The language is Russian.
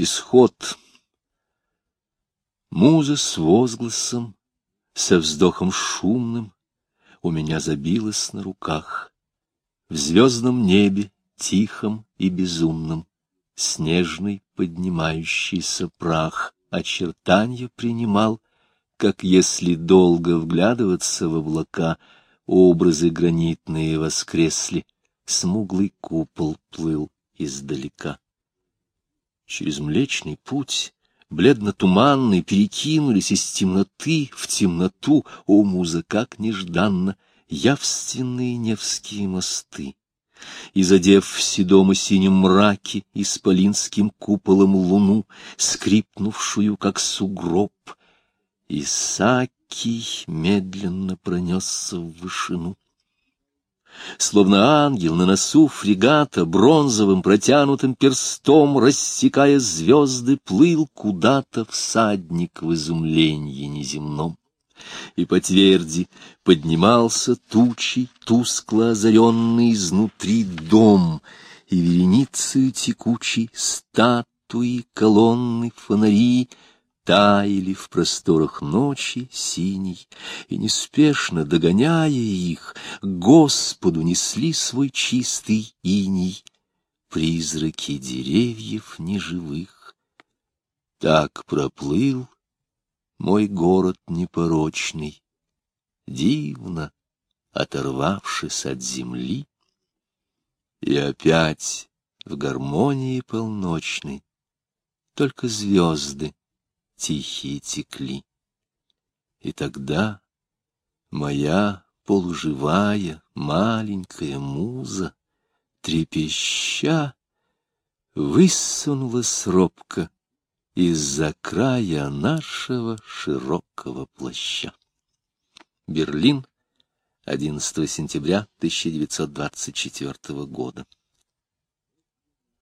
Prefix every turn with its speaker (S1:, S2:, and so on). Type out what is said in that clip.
S1: Исход. Муза с возгласом, со вздохом шумным, у меня забилась на руках. В звездном небе, тихом и безумном, снежный поднимающийся прах очертания принимал, как если долго вглядываться в облака, образы гранитные воскресли, смуглый купол плыл издалека. Через Млечный Путь, бледно-туманный, перекинулись из темноты в темноту, о, муза, как нежданно, явственные Невские мосты. И, задев в седом и синем мраке исполинским куполом луну, скрипнувшую, как сугроб, Исаакий медленно пронесся в вышину. Словно ангел на носу фрегата бронзовым протянутым перстом, рассекая звезды, плыл куда-то всадник в изумлении неземном. И по тверди поднимался тучи, тускло озаренный изнутри дом, и вереницею текучей статуи, колонны, фонари — таяли в просторах ночи синей, и неспешно догоняя их, Господу несли свой чистый иней призраки деревьев неживых. Так проплыл мой город непорочный, дивно оторвавшись от земли, и опять в гармонии полночной только звезды тихие текли. И тогда моя полуживая маленькая муза, трепеща, высунулась робко из-за края нашего широкого плаща. Берлин, 11 сентября 1924 года.